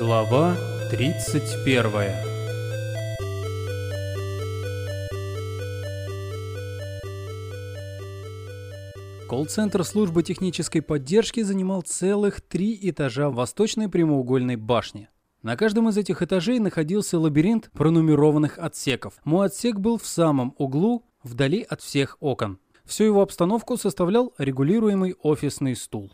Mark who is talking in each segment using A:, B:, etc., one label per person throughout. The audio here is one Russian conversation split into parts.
A: Глава 31 Колл-центр службы технической поддержки занимал целых три этажа восточной прямоугольной башни. На каждом из этих этажей находился лабиринт пронумерованных отсеков. Мой отсек был в самом углу, вдали от всех окон. Всю его обстановку составлял регулируемый офисный стул.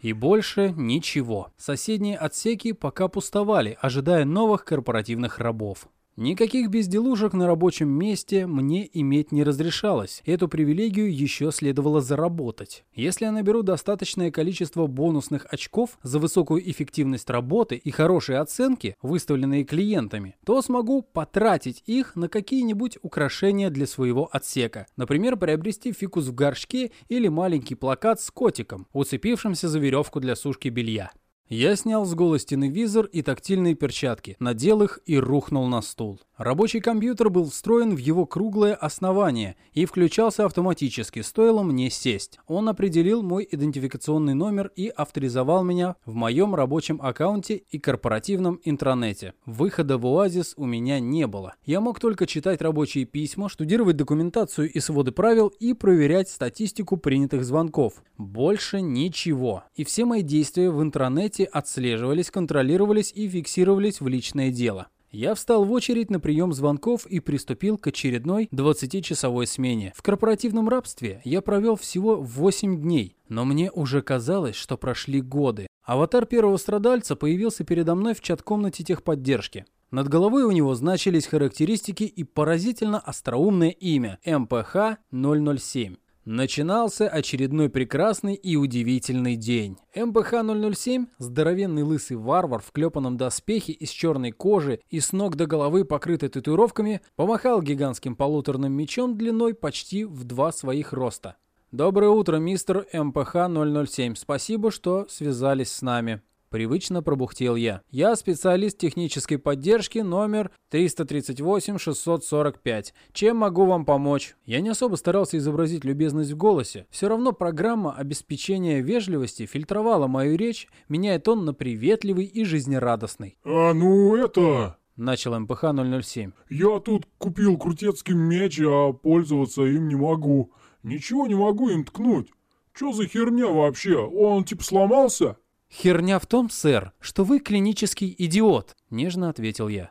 A: И больше ничего. Соседние отсеки пока пустовали, ожидая новых корпоративных рабов. Никаких безделушек на рабочем месте мне иметь не разрешалось. Эту привилегию еще следовало заработать. Если я наберу достаточное количество бонусных очков за высокую эффективность работы и хорошие оценки, выставленные клиентами, то смогу потратить их на какие-нибудь украшения для своего отсека. Например, приобрести фикус в горшке или маленький плакат с котиком, уцепившимся за веревку для сушки белья. Я снял с голой стены визор и тактильные перчатки, надел их и рухнул на стул. Рабочий компьютер был встроен в его круглое основание и включался автоматически, стоило мне сесть. Он определил мой идентификационный номер и авторизовал меня в моем рабочем аккаунте и корпоративном интранете. Выхода в Оазис у меня не было. Я мог только читать рабочие письма, штудировать документацию и своды правил и проверять статистику принятых звонков. Больше ничего. И все мои действия в интранете отслеживались, контролировались и фиксировались в личное дело. Я встал в очередь на прием звонков и приступил к очередной 20-часовой смене. В корпоративном рабстве я провел всего 8 дней, но мне уже казалось, что прошли годы. Аватар первого страдальца появился передо мной в чат-комнате техподдержки. Над головой у него значились характеристики и поразительно остроумное имя МПХ-007. Начинался очередной прекрасный и удивительный день. МПХ-007, здоровенный лысый варвар в клепанном доспехе из черной кожи и с ног до головы покрытый татуировками, помахал гигантским полуторным мечом длиной почти в два своих роста. «Доброе утро, мистер МПХ-007. Спасибо, что связались с нами». Привычно пробухтел я. Я специалист технической поддержки номер 338-645. Чем могу вам помочь? Я не особо старался изобразить любезность в голосе. Все равно программа обеспечения вежливости фильтровала мою речь, меняя тон на приветливый и жизнерадостный.
B: А ну это...
A: Начал МПХ-007.
B: Я тут купил крутецкий меч, а пользоваться им не могу. Ничего не могу им ткнуть. Чё за херня вообще? Он типа сломался?
A: «Херня в том, сэр, что вы клинический идиот», — нежно ответил я.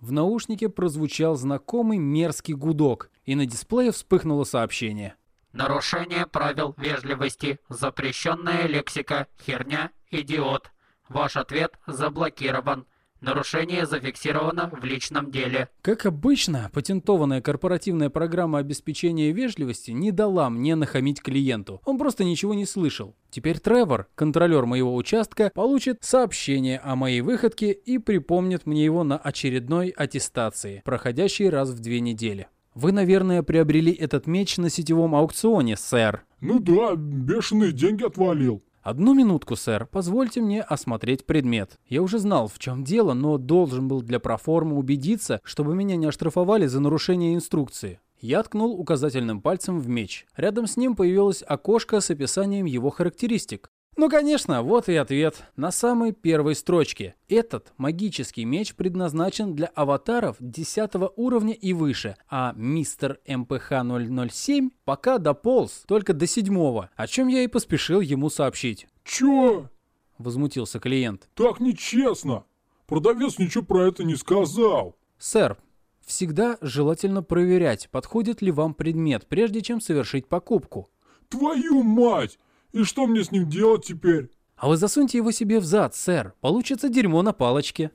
A: В наушнике прозвучал знакомый мерзкий гудок, и на дисплее вспыхнуло сообщение.
C: Нарушение правил вежливости, запрещенная лексика, херня, идиот. Ваш ответ заблокирован. Нарушение зафиксировано в личном деле.
A: Как обычно, патентованная корпоративная программа обеспечения вежливости не дала мне нахамить клиенту. Он просто ничего не слышал. Теперь Тревор, контролер моего участка, получит сообщение о моей выходке и припомнит мне его на очередной аттестации, проходящей раз в две недели. Вы, наверное, приобрели этот меч на сетевом аукционе, сэр.
B: Ну да, бешеные деньги отвалил.
A: «Одну минутку, сэр. Позвольте мне осмотреть предмет. Я уже знал, в чем дело, но должен был для проформы убедиться, чтобы меня не оштрафовали за нарушение инструкции». Я ткнул указательным пальцем в меч. Рядом с ним появилось окошко с описанием его характеристик. Ну, конечно, вот и ответ. На самой первой строчке. Этот магический меч предназначен для аватаров 10 уровня и выше, а мистер МПХ-007 пока дополз только до седьмого, о чем я и поспешил ему сообщить.
B: Чё?
A: Возмутился клиент.
B: Так нечестно. Продавец ничего про это не сказал.
A: Сэр, всегда желательно проверять, подходит ли вам предмет, прежде чем совершить покупку.
B: Твою мать! И что мне с ним делать теперь?
A: А вы засуньте его себе в зад, сэр. Получится дерьмо на палочке.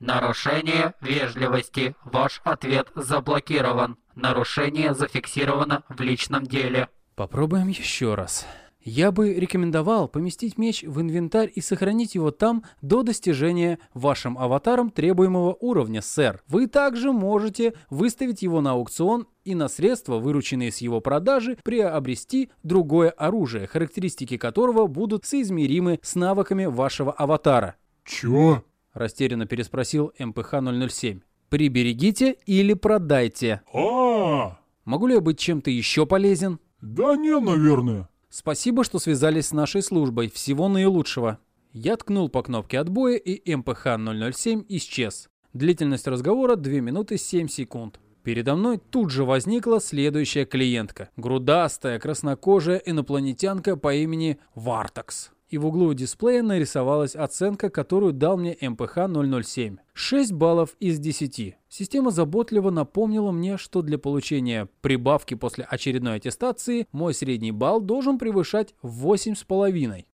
C: Нарушение вежливости. Ваш ответ заблокирован. Нарушение зафиксировано в личном деле.
A: Попробуем еще раз. Я бы рекомендовал поместить меч в инвентарь и сохранить его там до достижения вашим аватаром требуемого уровня, сэр. Вы также можете выставить его на аукцион и на средства, вырученные с его продажи, приобрести другое оружие, характеристики которого будут соизмеримы с навыками вашего аватара.
B: Чё?
A: Растерянно переспросил МПХ-007. Приберегите или продайте.
B: А, -а, а
A: Могу ли я быть чем-то еще полезен?
B: Да не, наверное.
A: Спасибо, что связались с нашей службой. Всего наилучшего. Я ткнул по кнопке отбоя, и МПХ-007 исчез. Длительность разговора 2 минуты 7 секунд. Передо мной тут же возникла следующая клиентка. Грудастая, краснокожая инопланетянка по имени Вартакс. И в углу дисплея нарисовалась оценка, которую дал мне МПХ-007. 6 баллов из 10. Система заботливо напомнила мне, что для получения прибавки после очередной аттестации мой средний балл должен превышать 8,5.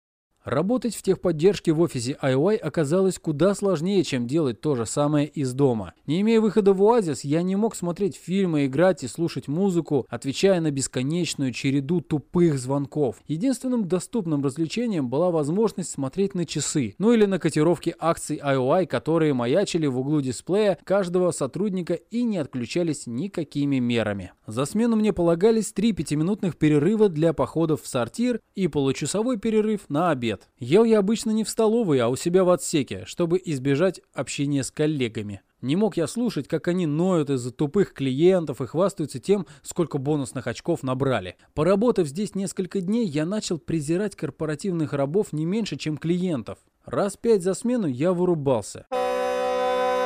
A: Работать в техподдержке в офисе IOI оказалось куда сложнее, чем делать то же самое из дома. Не имея выхода в Оазис, я не мог смотреть фильмы, играть и слушать музыку, отвечая на бесконечную череду тупых звонков. Единственным доступным развлечением была возможность смотреть на часы, ну или на котировки акций IOI, которые маячили в углу дисплея каждого сотрудника и не отключались никакими мерами. За смену мне полагались три пятиминутных перерыва для походов в сортир и получасовой перерыв на обед обед. Ел я обычно не в столовой, а у себя в отсеке, чтобы избежать общения с коллегами. Не мог я слушать, как они ноют из-за тупых клиентов и хвастаются тем, сколько бонусных очков набрали. Поработав здесь несколько дней, я начал презирать корпоративных рабов не меньше, чем клиентов. Раз пять за смену я вырубался.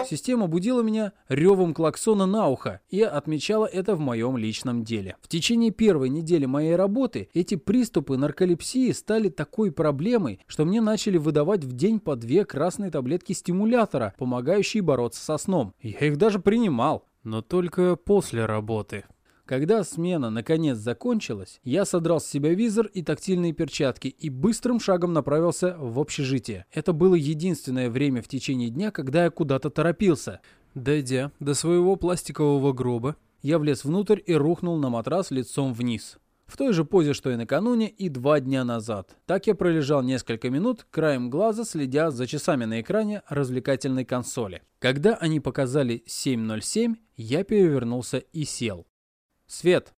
A: Система будила меня ревом клаксона на ухо и отмечала это в моем личном деле. В течение первой недели моей работы эти приступы нарколепсии стали такой проблемой, что мне начали выдавать в день по две красные таблетки стимулятора, помогающие бороться со сном. Я их даже принимал, но только после работы. Когда смена наконец закончилась, я содрал с себя визор и тактильные перчатки и быстрым шагом направился в общежитие. Это было единственное время в течение дня, когда я куда-то торопился. Дойдя до своего пластикового гроба, я влез внутрь и рухнул на матрас лицом вниз. В той же позе, что и накануне, и два дня назад. Так я пролежал несколько минут, краем глаза следя за часами на экране развлекательной консоли. Когда они показали 7.07, я перевернулся и сел. Свет.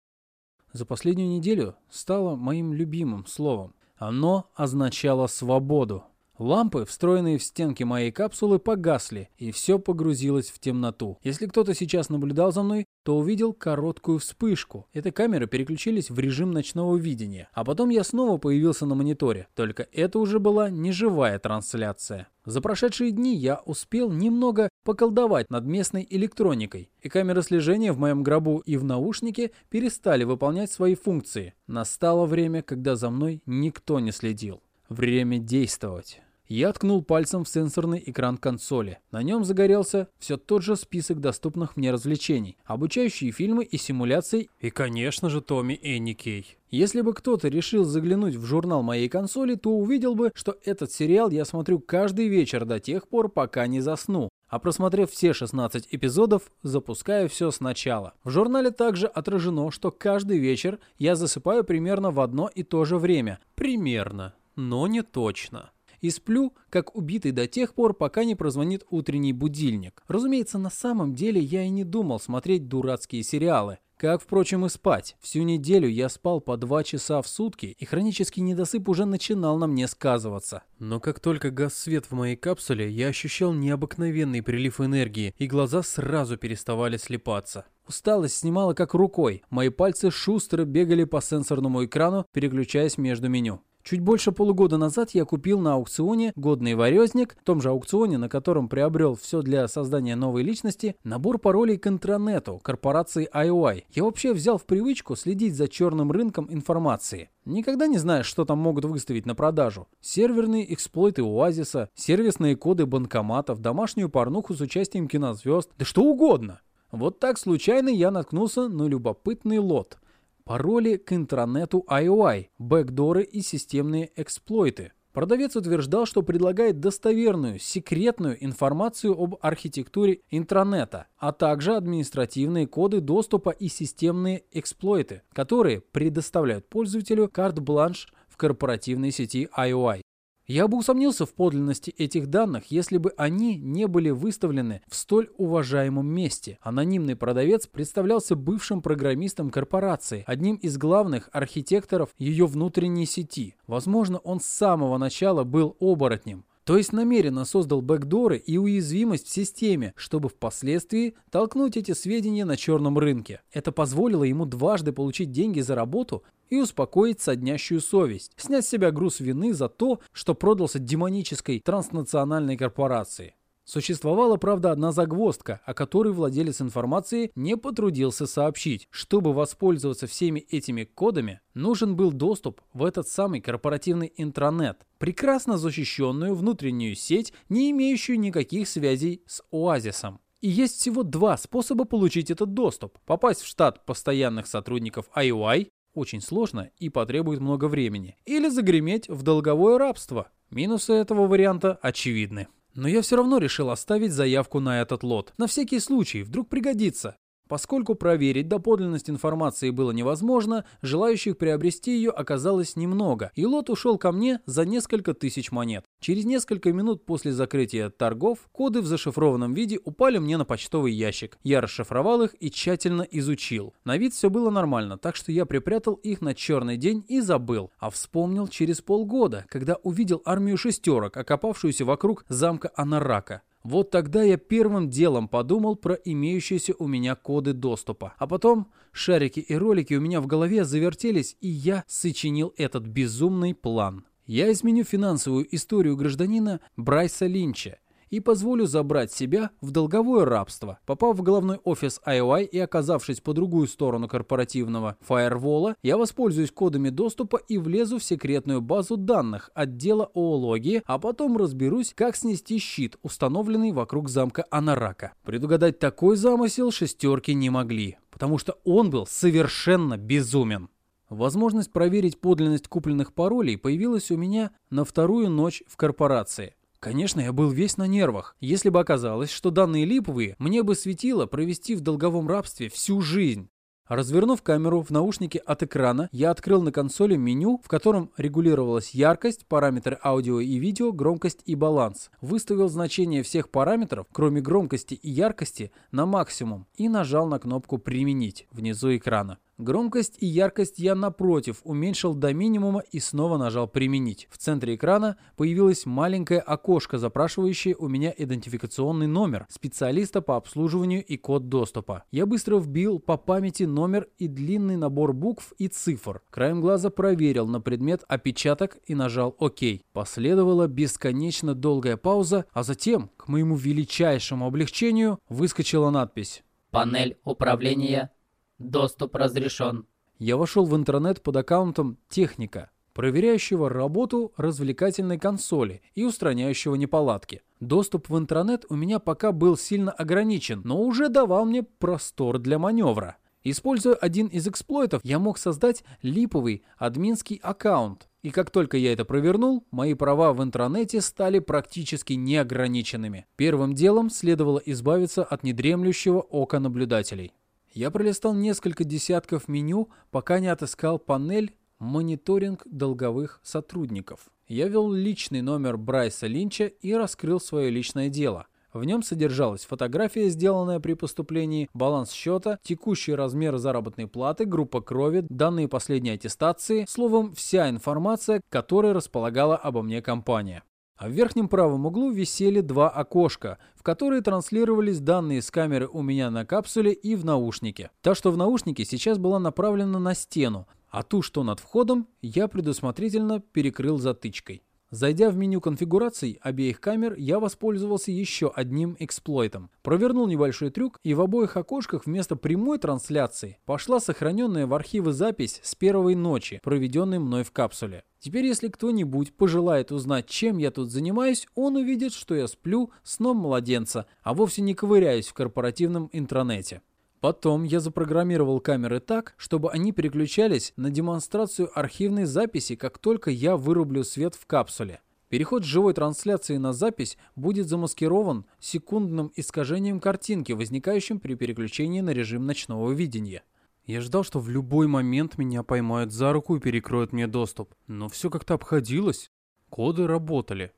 A: За последнюю неделю стало моим любимым словом. Оно означало свободу. Лампы, встроенные в стенки моей капсулы, погасли, и все погрузилось в темноту. Если кто-то сейчас наблюдал за мной, то увидел короткую вспышку. Эти камеры переключились в режим ночного видения. А потом я снова появился на мониторе, только это уже была не живая трансляция. За прошедшие дни я успел немного поколдовать над местной электроникой, и камеры слежения в моем гробу и в наушнике перестали выполнять свои функции. Настало время, когда за мной никто не следил. Время действовать. Я ткнул пальцем в сенсорный экран консоли. На нем загорелся все тот же список доступных мне развлечений, обучающие фильмы и симуляции, и, конечно же, Томми Энни Кей. Если бы кто-то решил заглянуть в журнал моей консоли, то увидел бы, что этот сериал я смотрю каждый вечер до тех пор, пока не засну. А просмотрев все 16 эпизодов, запускаю все сначала. В журнале также отражено, что каждый вечер я засыпаю примерно в одно и то же время. Примерно, но не точно и сплю, как убитый до тех пор, пока не прозвонит утренний будильник. Разумеется, на самом деле я и не думал смотреть дурацкие сериалы. Как, впрочем, и спать. Всю неделю я спал по два часа в сутки, и хронический недосып уже начинал на мне сказываться. Но как только гас свет в моей капсуле, я ощущал необыкновенный прилив энергии, и глаза сразу переставали слепаться. Усталость снимала как рукой. Мои пальцы шустро бегали по сенсорному экрану, переключаясь между меню. Чуть больше полугода назад я купил на аукционе годный варезник, в том же аукционе, на котором приобрел все для создания новой личности, набор паролей к интранету корпорации IOI. Я вообще взял в привычку следить за черным рынком информации. Никогда не знаешь, что там могут выставить на продажу. Серверные эксплойты Оазиса, сервисные коды банкоматов, домашнюю порнуху с участием кинозвезд, да что угодно. Вот так случайно я наткнулся на любопытный лот – Пароли к интранету IOI, бэкдоры и системные эксплойты. Продавец утверждал, что предлагает достоверную, секретную информацию об архитектуре интранета, а также административные коды доступа и системные эксплойты, которые предоставляют пользователю карт-бланш в корпоративной сети IOI. Я бы усомнился в подлинности этих данных, если бы они не были выставлены в столь уважаемом месте. Анонимный продавец представлялся бывшим программистом корпорации, одним из главных архитекторов ее внутренней сети. Возможно, он с самого начала был оборотнем. То есть намеренно создал бэкдоры и уязвимость в системе, чтобы впоследствии толкнуть эти сведения на черном рынке. Это позволило ему дважды получить деньги за работу и успокоить соднящую совесть, снять с себя груз вины за то, что продался демонической транснациональной корпорации. Существовала, правда, одна загвоздка, о которой владелец информации не потрудился сообщить. Чтобы воспользоваться всеми этими кодами, нужен был доступ в этот самый корпоративный интранет, прекрасно защищенную внутреннюю сеть, не имеющую никаких связей с Оазисом. И есть всего два способа получить этот доступ. Попасть в штат постоянных сотрудников IOI, очень сложно и потребует много времени, или загреметь в долговое рабство. Минусы этого варианта очевидны. Но я все равно решил оставить заявку на этот лот. На всякий случай, вдруг пригодится. Поскольку проверить доподлинность информации было невозможно, желающих приобрести ее оказалось немного, и лот ушел ко мне за несколько тысяч монет. Через несколько минут после закрытия торгов коды в зашифрованном виде упали мне на почтовый ящик. Я расшифровал их и тщательно изучил. На вид все было нормально, так что я припрятал их на черный день и забыл. А вспомнил через полгода, когда увидел армию шестерок, окопавшуюся вокруг замка Анарака. Вот тогда я первым делом подумал про имеющиеся у меня коды доступа. А потом шарики и ролики у меня в голове завертелись, и я сочинил этот безумный план. Я изменю финансовую историю гражданина Брайса Линча и позволю забрать себя в долговое рабство. Попав в головной офис IOI и оказавшись по другую сторону корпоративного фаервола, я воспользуюсь кодами доступа и влезу в секретную базу данных отдела оологии, а потом разберусь, как снести щит, установленный вокруг замка Анарака. Предугадать такой замысел шестерки не могли, потому что он был совершенно безумен. Возможность проверить подлинность купленных паролей появилась у меня на вторую ночь в корпорации. Конечно, я был весь на нервах. Если бы оказалось, что данные липовые, мне бы светило провести в долговом рабстве всю жизнь. Развернув камеру в наушнике от экрана, я открыл на консоли меню, в котором регулировалась яркость, параметры аудио и видео, громкость и баланс. Выставил значение всех параметров, кроме громкости и яркости, на максимум и нажал на кнопку «Применить» внизу экрана. Громкость и яркость я, напротив, уменьшил до минимума и снова нажал «Применить». В центре экрана появилось маленькое окошко, запрашивающее у меня идентификационный номер специалиста по обслуживанию и код доступа. Я быстро вбил по памяти номер и длинный набор букв и цифр. Краем глаза проверил на предмет опечаток и нажал «Ок». Последовала бесконечно долгая пауза, а затем, к моему величайшему облегчению, выскочила надпись.
C: Панель управления Доступ разрешен.
A: Я вошел в интернет под аккаунтом «Техника», проверяющего работу развлекательной консоли и устраняющего неполадки. Доступ в интернет у меня пока был сильно ограничен, но уже давал мне простор для маневра. Используя один из эксплойтов, я мог создать липовый админский аккаунт. И как только я это провернул, мои права в интернете стали практически неограниченными. Первым делом следовало избавиться от недремлющего ока наблюдателей. Я пролистал несколько десятков меню, пока не отыскал панель «Мониторинг долговых сотрудников». Я ввел личный номер Брайса Линча и раскрыл свое личное дело. В нем содержалась фотография, сделанная при поступлении, баланс счета, текущий размер заработной платы, группа крови, данные последней аттестации, словом, вся информация, которой располагала обо мне компания. А в верхнем правом углу висели два окошка, в которые транслировались данные с камеры у меня на капсуле и в наушнике. Та, что в наушнике, сейчас была направлена на стену, а ту, что над входом, я предусмотрительно перекрыл затычкой. Зайдя в меню конфигураций обеих камер, я воспользовался еще одним эксплойтом. Провернул небольшой трюк, и в обоих окошках вместо прямой трансляции пошла сохраненная в архивы запись с первой ночи, проведенной мной в капсуле. Теперь, если кто-нибудь пожелает узнать, чем я тут занимаюсь, он увидит, что я сплю сном младенца, а вовсе не ковыряюсь в корпоративном интранете. Потом я запрограммировал камеры так, чтобы они переключались на демонстрацию архивной записи, как только я вырублю свет в капсуле. Переход с живой трансляции на запись будет замаскирован секундным искажением картинки, возникающим при переключении на режим ночного видения. Я ждал, что в любой момент меня поймают за руку и перекроют мне доступ. Но все как-то обходилось. Коды работали.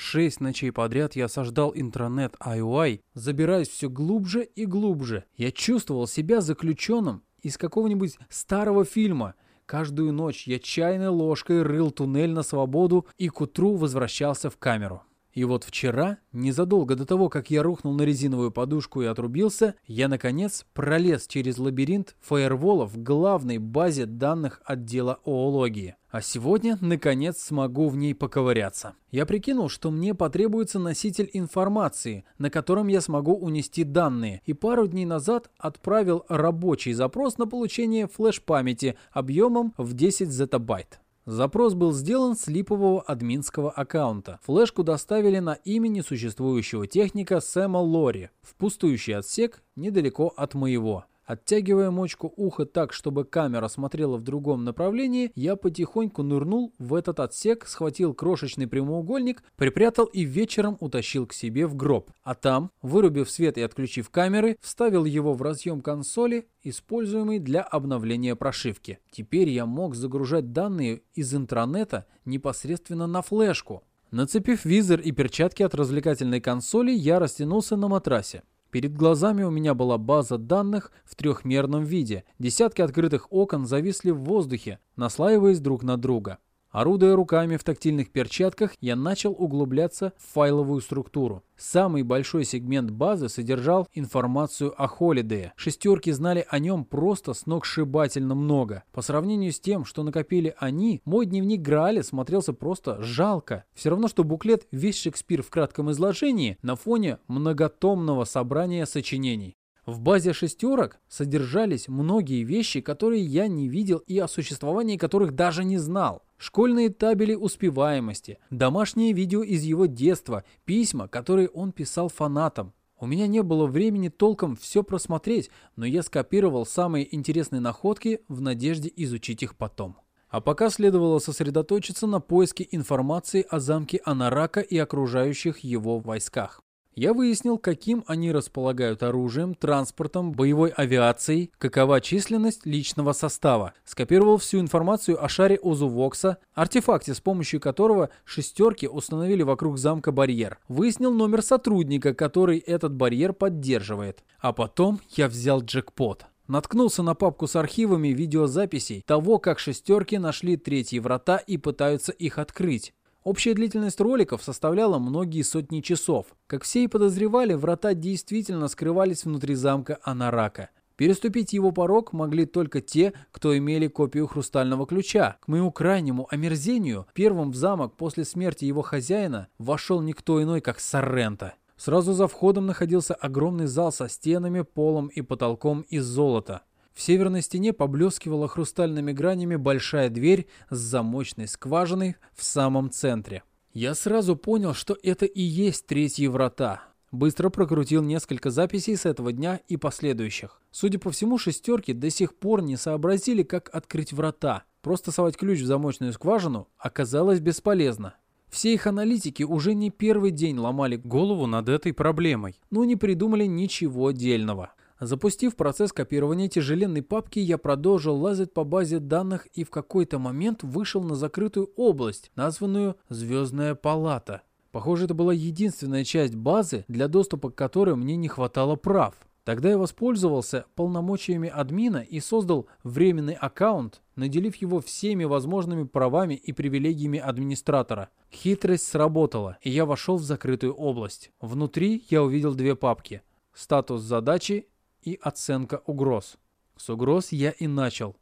A: Шесть ночей подряд я осаждал интранет IOI, забираясь все глубже и глубже. Я чувствовал себя заключенным из какого-нибудь старого фильма. Каждую ночь я чайной ложкой рыл туннель на свободу и к утру возвращался в камеру. И вот вчера, незадолго до того, как я рухнул на резиновую подушку и отрубился, я, наконец, пролез через лабиринт фаерволов в главной базе данных отдела оологии. А сегодня, наконец, смогу в ней поковыряться. Я прикинул, что мне потребуется носитель информации, на котором я смогу унести данные, и пару дней назад отправил рабочий запрос на получение флеш-памяти объемом в 10 зетабайт. Запрос был сделан с липового админского аккаунта. Флешку доставили на имя несуществующего техника Сэма Лори в пустующий отсек недалеко от моего. Оттягивая мочку уха так, чтобы камера смотрела в другом направлении, я потихоньку нырнул в этот отсек, схватил крошечный прямоугольник, припрятал и вечером утащил к себе в гроб. А там, вырубив свет и отключив камеры, вставил его в разъем консоли, используемый для обновления прошивки. Теперь я мог загружать данные из интернета непосредственно на флешку. Нацепив визор и перчатки от развлекательной консоли, я растянулся на матрасе. Перед глазами у меня была база данных в трехмерном виде. Десятки открытых окон зависли в воздухе, наслаиваясь друг на друга. Орудуя руками в тактильных перчатках, я начал углубляться в файловую структуру. Самый большой сегмент базы содержал информацию о Холидее. Шестерки знали о нем просто сногсшибательно много. По сравнению с тем, что накопили они, мой дневник Грааля смотрелся просто жалко. Все равно, что буклет «Весь Шекспир в кратком изложении» на фоне многотомного собрания сочинений. В базе шестерок содержались многие вещи, которые я не видел и о существовании которых даже не знал. Школьные табели успеваемости, домашние видео из его детства, письма, которые он писал фанатам. У меня не было времени толком все просмотреть, но я скопировал самые интересные находки в надежде изучить их потом. А пока следовало сосредоточиться на поиске информации о замке Анарака и окружающих его войсках. Я выяснил, каким они располагают оружием, транспортом, боевой авиацией, какова численность личного состава. Скопировал всю информацию о шаре Озувокса, артефакте, с помощью которого шестерки установили вокруг замка барьер. Выяснил номер сотрудника, который этот барьер поддерживает. А потом я взял джекпот. Наткнулся на папку с архивами видеозаписей того, как шестерки нашли третьи врата и пытаются их открыть. Общая длительность роликов составляла многие сотни часов. Как все и подозревали, врата действительно скрывались внутри замка Анарака. Переступить его порог могли только те, кто имели копию хрустального ключа. К моему крайнему омерзению, первым в замок после смерти его хозяина вошел никто иной, как Соррента. Сразу за входом находился огромный зал со стенами, полом и потолком из золота. В северной стене поблескивала хрустальными гранями большая дверь с замочной скважиной в самом центре. Я сразу понял, что это и есть третьи врата. Быстро прокрутил несколько записей с этого дня и последующих. Судя по всему, шестерки до сих пор не сообразили, как открыть врата. Просто совать ключ в замочную скважину оказалось бесполезно. Все их аналитики уже не первый день ломали голову над этой проблемой, но не придумали ничего дельного. Запустив процесс копирования тяжеленной папки, я продолжил лазать по базе данных и в какой-то момент вышел на закрытую область, названную «Звездная палата». Похоже, это была единственная часть базы, для доступа к которой мне не хватало прав. Тогда я воспользовался полномочиями админа и создал временный аккаунт, наделив его всеми возможными правами и привилегиями администратора. Хитрость сработала, и я вошел в закрытую область. Внутри я увидел две папки. Статус задачи и оценка угроз. С угроз я и начал.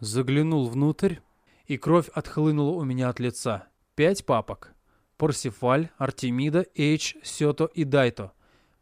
A: Заглянул внутрь, и кровь отхлынула у меня от лица. Пять папок. Парсифаль, Артемида, Эйч, Сёто и Дайто.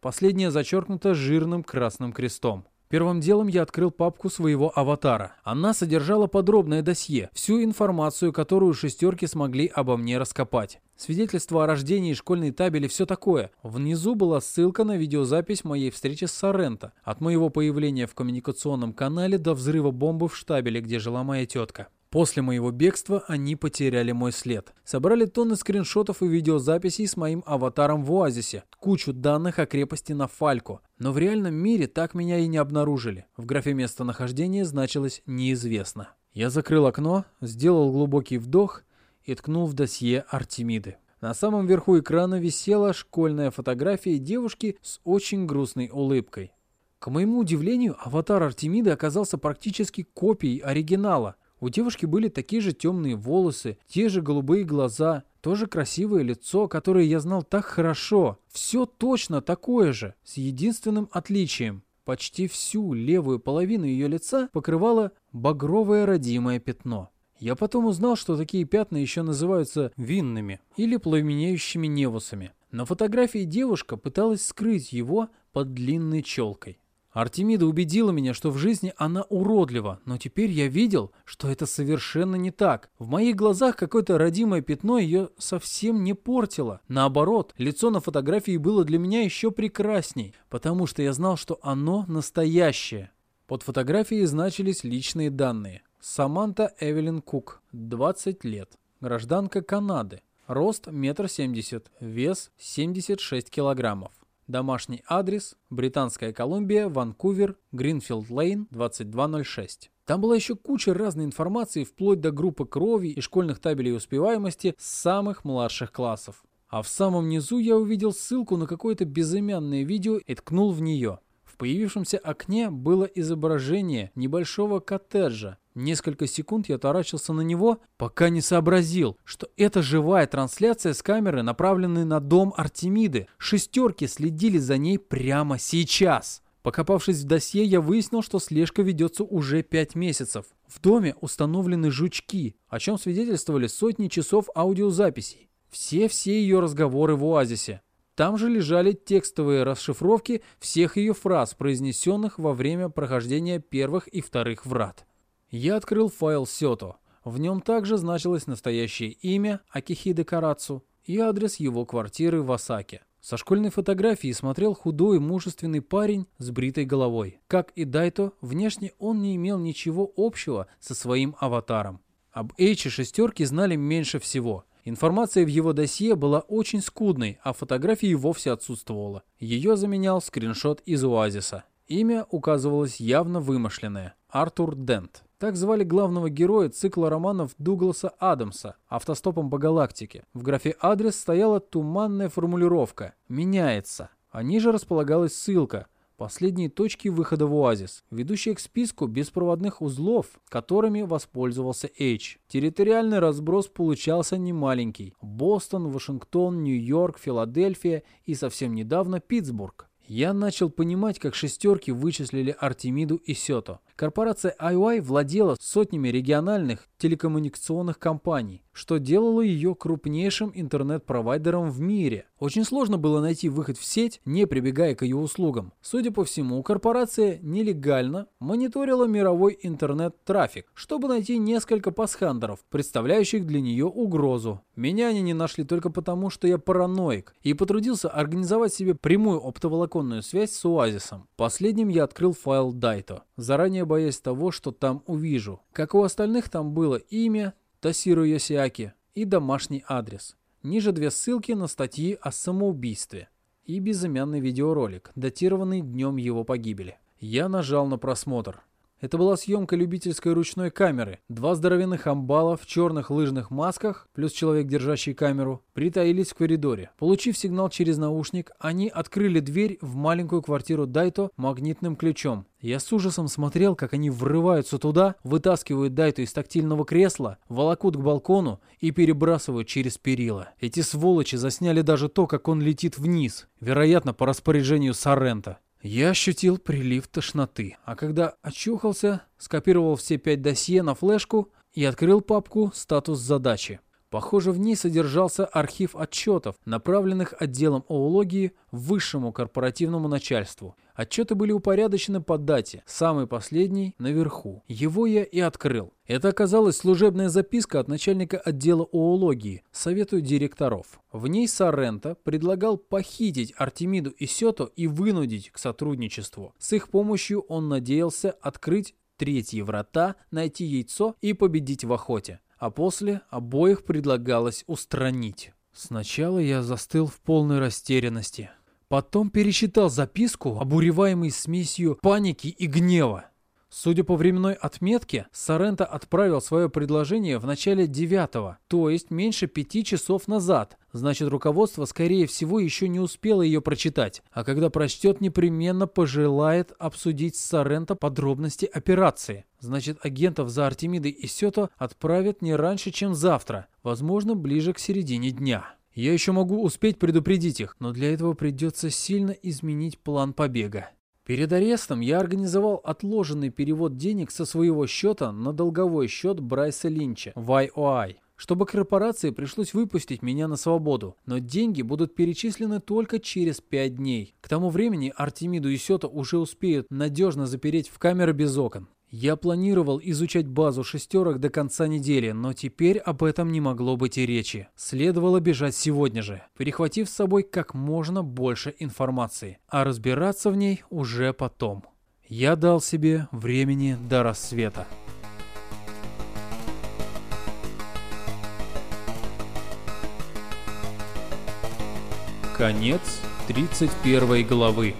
A: Последняя зачеркнута жирным красным крестом. Первым делом я открыл папку своего аватара. Она содержала подробное досье, всю информацию, которую шестерки смогли обо мне раскопать. Свидетельство о рождении, школьные табели, все такое. Внизу была ссылка на видеозапись моей встречи с Соренто. От моего появления в коммуникационном канале до взрыва бомбы в штабеле, где жила моя тетка. После моего бегства они потеряли мой след. Собрали тонны скриншотов и видеозаписей с моим аватаром в Оазисе, кучу данных о крепости на Фалько. Но в реальном мире так меня и не обнаружили. В графе местонахождения значилось «неизвестно». Я закрыл окно, сделал глубокий вдох и ткнул в досье Артемиды. На самом верху экрана висела школьная фотография девушки с очень грустной улыбкой. К моему удивлению, аватар Артемиды оказался практически копией оригинала. У девушки были такие же темные волосы, те же голубые глаза, тоже красивое лицо, которое я знал так хорошо. Все точно такое же, с единственным отличием. Почти всю левую половину ее лица покрывало багровое родимое пятно. Я потом узнал, что такие пятна еще называются винными или пламенеющими невусами. На фотографии девушка пыталась скрыть его под длинной челкой. Артемида убедила меня, что в жизни она уродлива, но теперь я видел, что это совершенно не так. В моих глазах какое-то родимое пятно ее совсем не портило. Наоборот, лицо на фотографии было для меня еще прекрасней, потому что я знал, что оно настоящее. Под фотографией значились личные данные. Саманта Эвелин Кук, 20 лет, гражданка Канады, рост 1,70 м, вес 76 килограммов. Домашний адрес – Британская Колумбия, Ванкувер, Гринфилд Лейн, 2206. Там была еще куча разной информации, вплоть до группы крови и школьных табелей успеваемости с самых младших классов. А в самом низу я увидел ссылку на какое-то безымянное видео и ткнул в нее. В появившемся окне было изображение небольшого коттеджа. Несколько секунд я таращился на него, пока не сообразил, что это живая трансляция с камеры, направленной на дом Артемиды. Шестерки следили за ней прямо сейчас. Покопавшись в досье, я выяснил, что слежка ведется уже пять месяцев. В доме установлены жучки, о чем свидетельствовали сотни часов аудиозаписей. Все-все ее разговоры в оазисе. Там же лежали текстовые расшифровки всех ее фраз, произнесенных во время прохождения первых и вторых врат. Я открыл файл Сёто. В нем также значилось настоящее имя Акихиде Карацу и адрес его квартиры в Осаке. Со школьной фотографии смотрел худой, мужественный парень с бритой головой. Как и Дайто, внешне он не имел ничего общего со своим аватаром. Об Эйче шестерки знали меньше всего – Информация в его досье была очень скудной, а фотографии вовсе отсутствовала. Ее заменял скриншот из Оазиса. Имя указывалось явно вымышленное – Артур Дент. Так звали главного героя цикла романов Дугласа Адамса «Автостопом по галактике». В графе «Адрес» стояла туманная формулировка «Меняется». А ниже располагалась ссылка – Последние точки выхода в оазис, ведущие к списку беспроводных узлов, которыми воспользовался H. Территориальный разброс получался немаленький. Бостон, Вашингтон, Нью-Йорк, Филадельфия и совсем недавно Питтсбург. Я начал понимать, как шестерки вычислили Артемиду и Сето. Корпорация IY владела сотнями региональных телекоммуникационных компаний, что делало ее крупнейшим интернет-провайдером в мире. Очень сложно было найти выход в сеть, не прибегая к ее услугам. Судя по всему, корпорация нелегально мониторила мировой интернет-трафик, чтобы найти несколько пасхандеров, представляющих для нее угрозу. Меня они не нашли только потому, что я параноик, и потрудился организовать себе прямую оптоволоконную связь с Оазисом. Последним я открыл файл Дайто, заранее боясь того, что там увижу. Как у остальных там было имя Тасиру Йосиаки и домашний адрес. Ниже две ссылки на статьи о самоубийстве и безымянный видеоролик, датированный днем его погибели. Я нажал на просмотр. Это была съемка любительской ручной камеры. Два здоровенных амбала в черных лыжных масках, плюс человек, держащий камеру, притаились в коридоре. Получив сигнал через наушник, они открыли дверь в маленькую квартиру Дайто магнитным ключом. Я с ужасом смотрел, как они врываются туда, вытаскивают Дайто из тактильного кресла, волокут к балкону и перебрасывают через перила. Эти сволочи засняли даже то, как он летит вниз, вероятно, по распоряжению Соррента. Я ощутил прилив тошноты, а когда очухался, скопировал все пять досье на флешку и открыл папку «Статус задачи». Похоже, в ней содержался архив отчетов, направленных отделом оологии высшему корпоративному начальству. Отчеты были упорядочены по дате, самый последний наверху. Его я и открыл. Это оказалась служебная записка от начальника отдела оологии, советую директоров. В ней Соррента предлагал похитить Артемиду и Сету и вынудить к сотрудничеству. С их помощью он надеялся открыть третьи врата, найти яйцо и победить в охоте а после обоих предлагалось устранить. Сначала я застыл в полной растерянности. Потом пересчитал записку, обуреваемый смесью паники и гнева. Судя по временной отметке, Соренто отправил свое предложение в начале девятого, то есть меньше пяти часов назад. Значит, руководство, скорее всего, еще не успело ее прочитать, а когда прочтет, непременно пожелает обсудить с Соренто подробности операции. Значит, агентов за Артемидой и Сёто отправят не раньше, чем завтра, возможно, ближе к середине дня. Я еще могу успеть предупредить их, но для этого придется сильно изменить план побега. Перед арестом я организовал отложенный перевод денег со своего счета на долговой счет Брайса Линча, YOI чтобы корпорации пришлось выпустить меня на свободу, но деньги будут перечислены только через 5 дней. К тому времени Артемиду и Сёта уже успеют надежно запереть в камеры без окон. Я планировал изучать базу шестерок до конца недели, но теперь об этом не могло быть и речи. Следовало бежать сегодня же, перехватив с собой как можно больше информации, а разбираться в ней уже потом. Я дал себе времени до рассвета. Конец 31 главы.